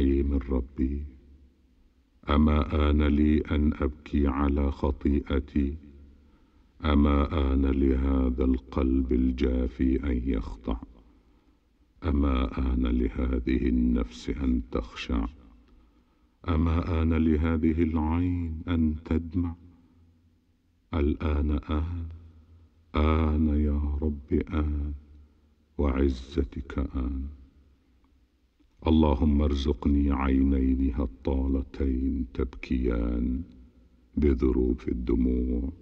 الرحيم ربي أما آن لي أن أبكي على خطيئتي؟ أما آن لهذا القلب الجافي أن يخضع أما آن لهذه النفس أن تخشع؟ أما آن لهذه العين أن تدمع؟ الآن آن آن يا رب آن وعزتك آن. اللهم ارزقني عينين هطالتين تبكيان بذروف الدموع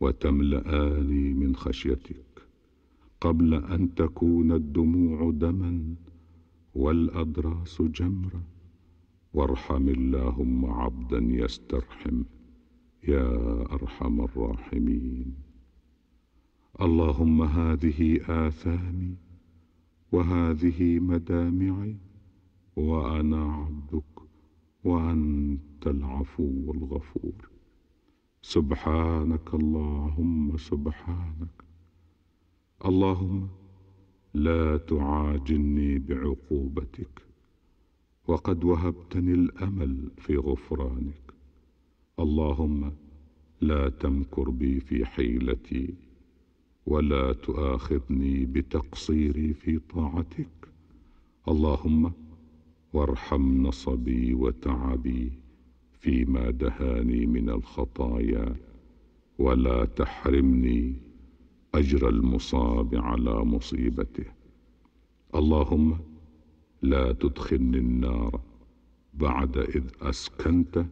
وتملآني من خشيتك قبل أن تكون الدموع دما والأضراس جمرا وارحم اللهم عبدا يسترحم يا أرحم الراحمين اللهم هذه آثامي وهذه مدامعي وأنا عبدك وأنت العفو الغفور سبحانك اللهم سبحانك. اللهم لا تعاجلني بعقوبتك. وقد وهبتني الأمل في غفرانك. اللهم لا تمكر بي في حيلتي. ولا تؤاخذني بتقصيري في طاعتك. اللهم وارحم نصبي وتعبي فيما دهاني من الخطايا ولا تحرمني أجر المصاب على مصيبته. اللهم لا تدخلني النار بعد إذ أسكنت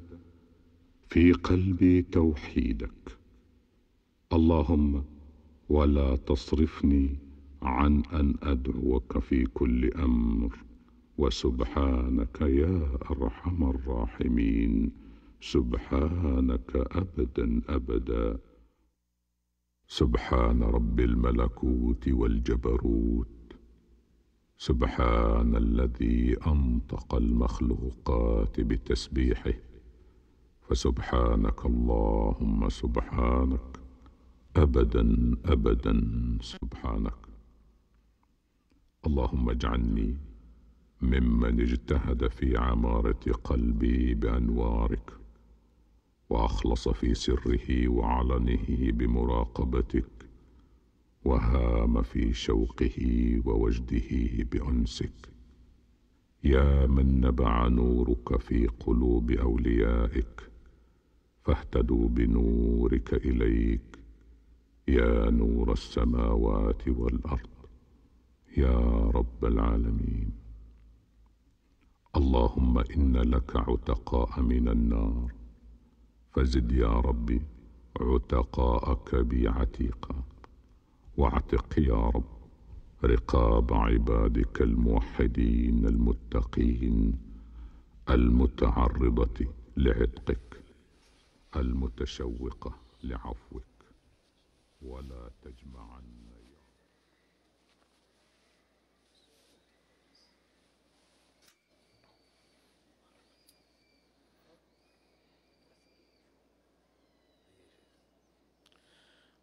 في قلبي توحيدك. اللهم ولا تصرفني عن أن أدعوك في كل أمر. وسبحانك يا أرحم الراحمين. سبحانك ابدا أبدا. سبحان رب الملكوت والجبروت. سبحان الذي أنطق المخلوقات بتسبيحه. فسبحانك اللهم سبحانك. ابدا ابدا سبحانك. اللهم اجعلني ممن اجتهد في عمارة قلبي بأنوارك وأخلص في سره وعلنه بمراقبتك وهام في شوقه ووجده بأنسك. يا من نبع نورك في قلوب أوليائك فاهتدوا بنورك إليك. يا نور السماوات والأرض يا رب العالمين. اللهم إن لك عتقاء من النار فزد يا ربي عتقاءك بي عتيقا واعتق يا رب رقاب عبادك الموحدين المتقين المتعرضة لعتقك المتشوقة لعفوك ولا تجمعن.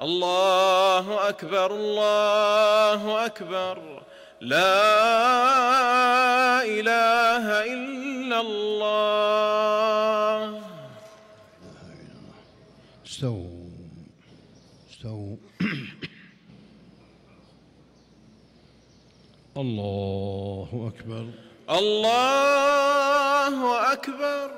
الله أكبر الله أكبر. لا إله إلا الله. استووا استووا. الله أكبر. الله أكبر.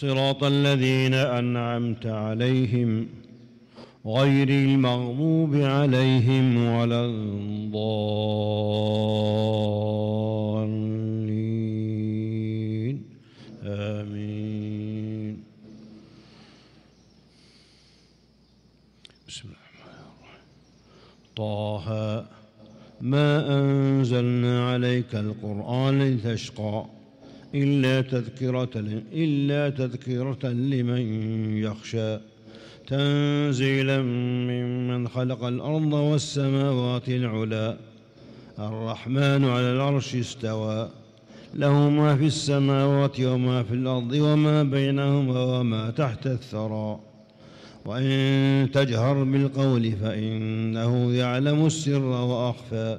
صراط الذين أنعمت عليهم غير المغضوب عليهم ولا الضالين. آمين. بسم الله الرحمن الرحيم. طه ما أنزلنا عليك القرآن لتشقى. إلا تذكرة إلا تذكرة لمن يخشى. تنزيلا ممن خلق الأرض والسماوات العلى الرحمن على العرش استوى. له ما في السماوات وما في الأرض وما بينهما وما تحت الثرى. وإن تجهر بالقول فإنه يعلم السر وأخفى.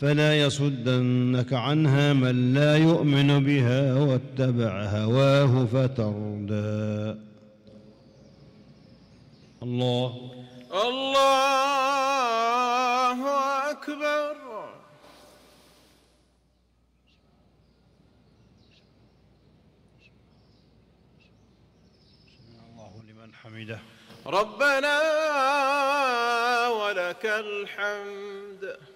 فلا يصدنك عنها من لا يؤمن بها واتبع هواه فتردى. الله. الله أكبر. الله لمن حمده. ربنا ولك الحمد.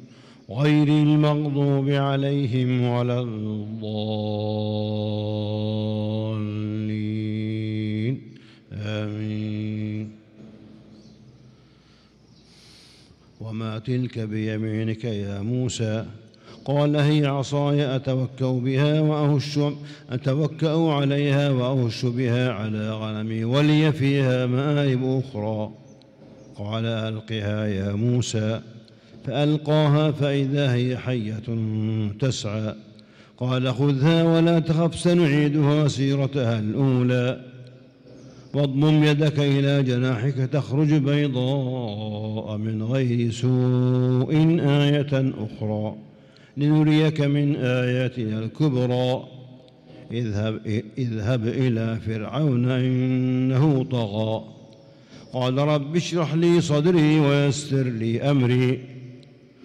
غير المغضوب عليهم ولا الضالين. آمين. وما تلك بيمينك يا موسى؟ قال هي عصاي أتوكأ بها وأهش أتوكأ عليها وأهش بها على غنمي ولي فيها مآرب أخرى. قال ألقها يا موسى. فألقاها فإذا هي حية تسعى. قال خذها ولا تخف سنعيدها سيرتها الأولى. واضمم يدك إلى جناحك تخرج بيضاء من غير سوء آية أخرى. لنريك من آياتنا الكبرى. اذهب, اذهب إلى فرعون إنه طغى. قال رب اشرح لي صدري ويسر لي أمري.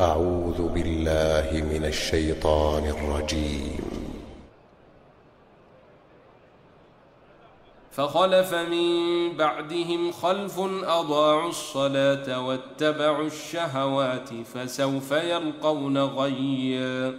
أعوذ بالله من الشيطان الرجيم. فخلف من بعدهم خلف أضاعوا الصلاة واتبعوا الشهوات فسوف يلقون غيا.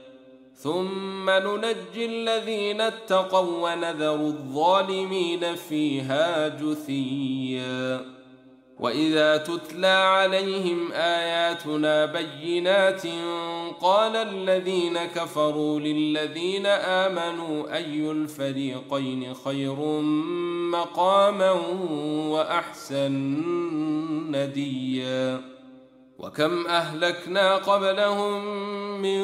ثم ننجي الذين اتقوا ونذر الظالمين فيها جثيا. وإذا تتلى عليهم آياتنا بينات قال الذين كفروا للذين آمنوا أي الفريقين خير مقاما وأحسن نديا. وكم أهلكنا قبلهم من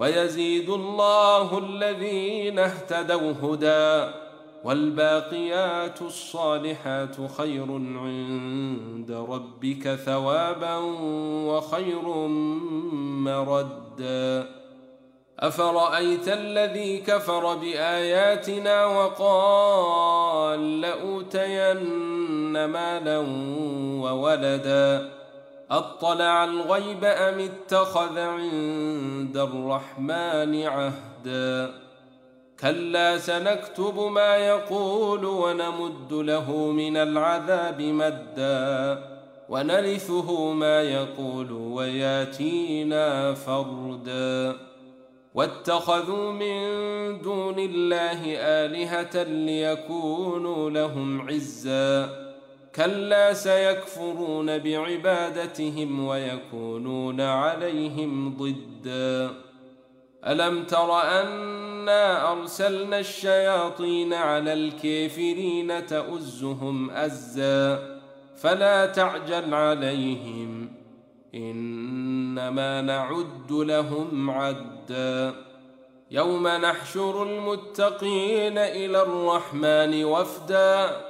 ويزيد الله الذين اهتدوا هدى والباقيات الصالحات خير عند ربك ثوابا وخير مردا. أفرأيت الذي كفر بآياتنا وقال لأوتين مالا وولدا أطلع الغيب أم اتخذ عند الرحمن عهدا؟ كلا سنكتب ما يقول ونمد له من العذاب مدا. ونرثه ما يقول وياتينا فردا. واتخذوا من دون الله آلهة ليكونوا لهم عزا. كلا سيكفرون بعبادتهم ويكونون عليهم ضدا. ألم تر أنا أرسلنا الشياطين على الكافرين تؤزهم أزا؟ فلا تعجل عليهم إنما نعد لهم عدا. يوم نحشر المتقين إلى الرحمن وفدا.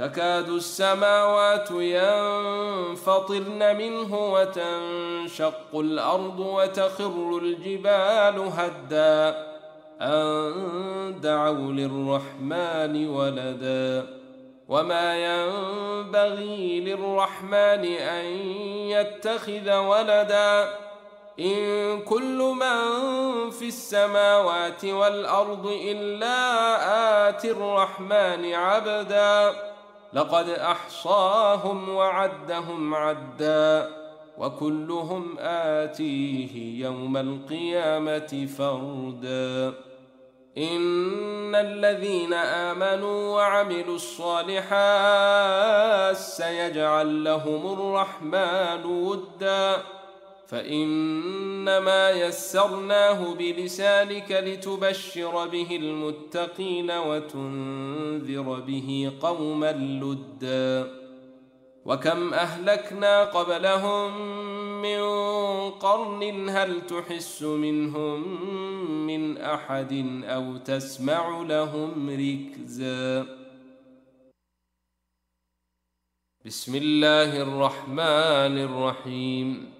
تكاد السماوات ينفطرن منه وتنشق الأرض وتخر الجبال هدا. أن دعوا للرحمن ولدا. وما ينبغي للرحمن أن يتخذ ولدا. إن كل من في السماوات والأرض إلا آتي الرحمن عبدا. لقد أحصاهم وعدهم عدا وكلهم آتيه يوم القيامة فردا. إن الذين آمنوا وعملوا الصالحات سيجعل لهم الرحمن ودا. فإنما يسرناه بلسانك لتبشر به المتقين وتنذر به قوما لدا. وكم أهلكنا قبلهم من قرن هل تحس منهم من أحد أو تسمع لهم ركزا. بسم الله الرحمن الرحيم.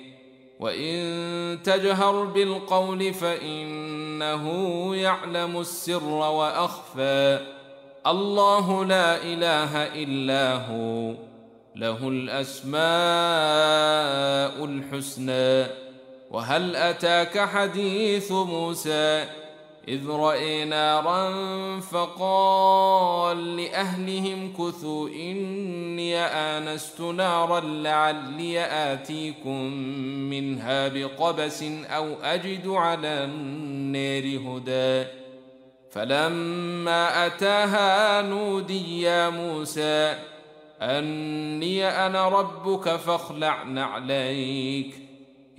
وان تجهر بالقول فانه يعلم السر واخفى الله لا اله الا هو له الاسماء الحسنى وهل اتاك حديث موسى إذ رأي نارا فقال لأهلهم كثوا إني آنست نارا لعلي آتيكم منها بقبس أو أجد على النار هدى. فلما أتاها نودي يا موسى أني أنا ربك فاخلع نعليك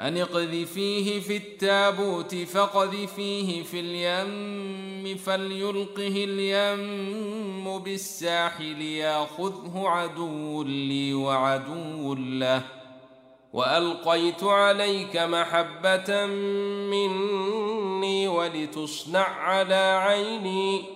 أن اقذفيه في التابوت فقذفيه في اليم فليلقه اليم بالساحل ياخذه عدو لي وعدو له. وألقيت عليك محبة مني ولتصنع على عيني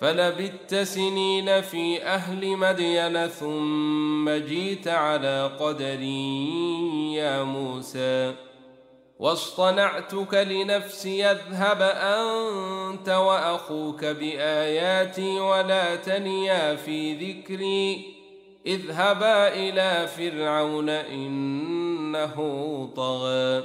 فلبت سنين في أهل مدين ثم جيت على قدري يا موسى. واصطنعتك لنفسي أذهب أنت وأخوك بآياتي ولا تنيا في ذكري. إذهبا إلى فرعون إنه طغى.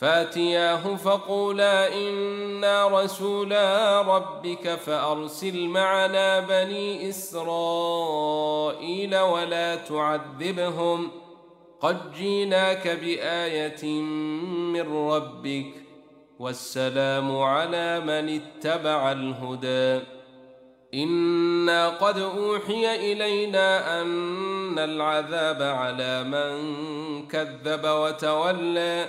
فاتياه فقولا إنا رسولا ربك فأرسل معنا بني إسرائيل ولا تعذبهم قد جيناك بآية من ربك والسلام على من اتبع الهدى إنا قد أوحي إلينا أن العذاب على من كذب وتولى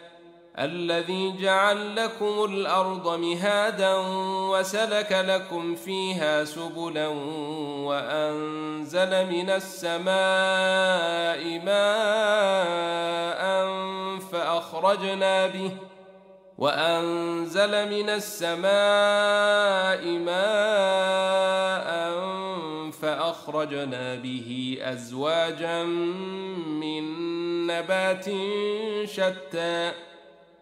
الذي جعل لكم الأرض مهادا وسلك لكم فيها سبلا وأنزل من السماء ماء فأخرجنا به وأنزل من السماء ماء فأخرجنا به أزواجا من نبات شتى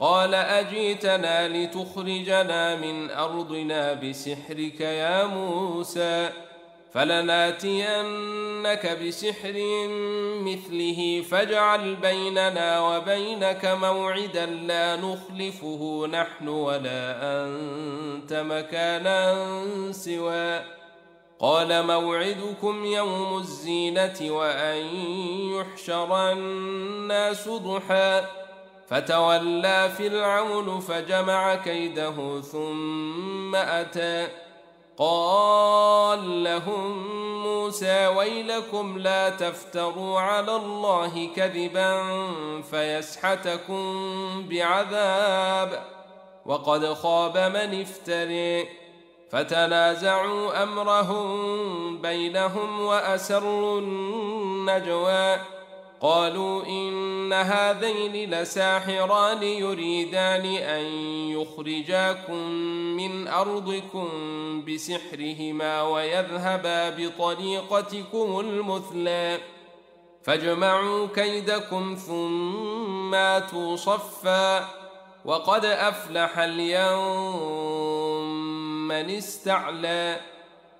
قال أجيتنا لتخرجنا من أرضنا بسحرك يا موسى فلناتينك بسحر مثله فاجعل بيننا وبينك موعدا لا نخلفه نحن ولا أنت مكانا سوى. قال موعدكم يوم الزينة وأن يحشر الناس ضحى. فتولى فرعون فجمع كيده ثم أتى. قال لهم موسى ويلكم لا تفتروا على الله كذبا فيسحتكم بعذاب. وقد خاب من افتري. فتنازعوا أمرهم بينهم وأسروا النجوى. قالوا إن هذين لساحران يريدان أن يخرجاكم من أرضكم بسحرهما ويذهبا بطريقتكم المثلى. فاجمعوا كيدكم ثم آتوا صفا. وقد أفلح اليوم من استعلى.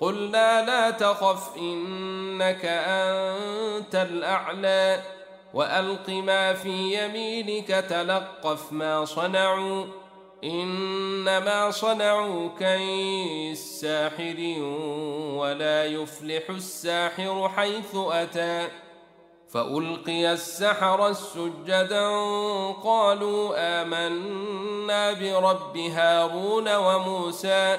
قلنا لا تخف إنك أنت الأعلى. وألق ما في يمينك تلقف ما صنعوا. إنما صنعوا كيد ساحر ولا يفلح الساحر حيث أتى. فألقي السحر سجدا قالوا آمنا برب هارون وموسى.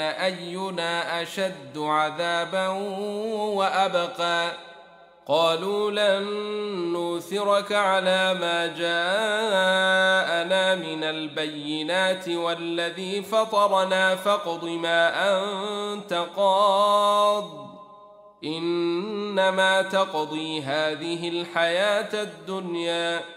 أينا أشد عذابا وأبقى قالوا لن نوثرك على ما جاءنا من البينات والذي فطرنا فاقض ما انت قاض انما تقضي هذه الحياة الدنيا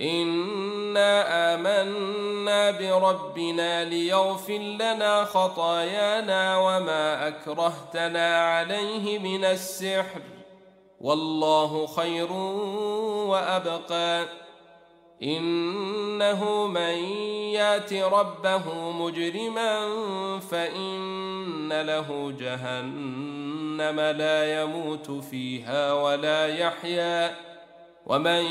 انا امنا بربنا ليغفر لنا خطايانا وما اكرهتنا عليه من السحر والله خير وابقى انه من يات ربه مجرما فان له جهنم لا يموت فيها ولا يحيا ومن